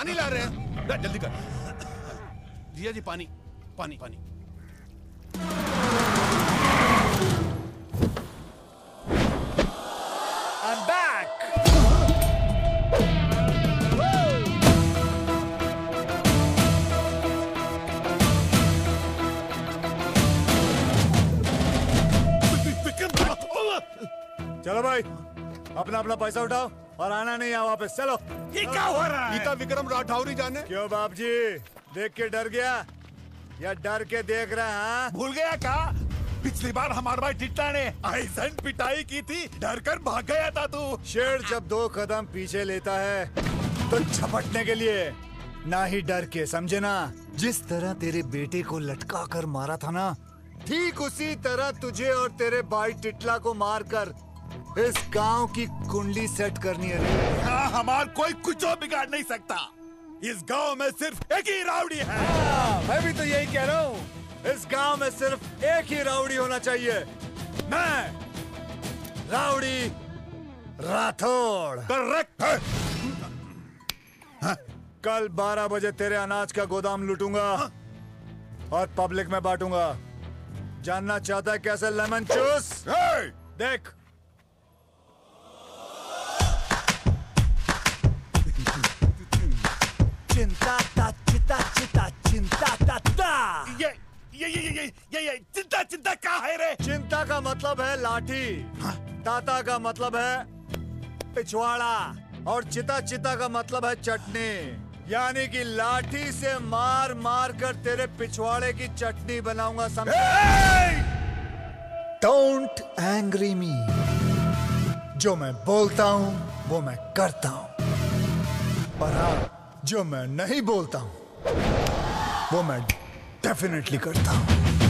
पानी ला रहे हैं। जल्दी कर। जिया जी पानी पानी पानी! चलो भाई, अपना अपना पैसा उठाओ। और आना नहीं यहाँ वापस चलो। ये क्या हो रहा है? गीता विक्रम राठौरी जाने। क्यों बाप जी देख के डर गया? या डर के देख रहा हाँ भूल गया क्या? पिछली बार हमारे भाई टिट्टा ने ऐसन पिटाई की थी डर कर भाग गया था तू। शेर जब दो कदम पीछे लेता है तो झपटने के लिए ना ही डर के समझे ना? जिस तरह तेरे बेटे को लटका कर मारा था ना ठीक उसी तरह तुझे और तेरे भाई टिटला को मारकर इस गाँव की कुंडली सेट करनी है। हाँ हमार कोई कुछ और बिगाड़ नहीं सकता। इस गाँव में सिर्फ़ एक ही रावड़ी है। हाँ, मैं भी तो यही कह रहा हूँ। इस गाँव में सिर्फ़ एक ही रावड़ी होना चाहिए। मैं रावड़ी राठौड़ करेक्ट है। कल 12 बजे तेरे अनाज का गोदाम लूटूँगा और पब्लिक में बांटूँगा। जानना चाहता है कैसे लेमन जूस? हे! देख चिंता ता चिता चिता चिंता ता ता ये ये ये ये ये ये चिंता चिंता क्या है रे? चिंता का मतलब है लाठी। ताता का मतलब है पिछवाड़ा। और चिता चिता का मतलब है चटनी। यानी कि लाठी से मार मार कर तेरे पिछवाड़े की चटनी बनाऊँगा समझे? डोंट एंग्री मी जो मैं बोलता हूँ वो मैं करता हूँ। पर हाँ जो मैं नहीं बोलता हूँ वो मैं डेफिनेटली करता हूँ।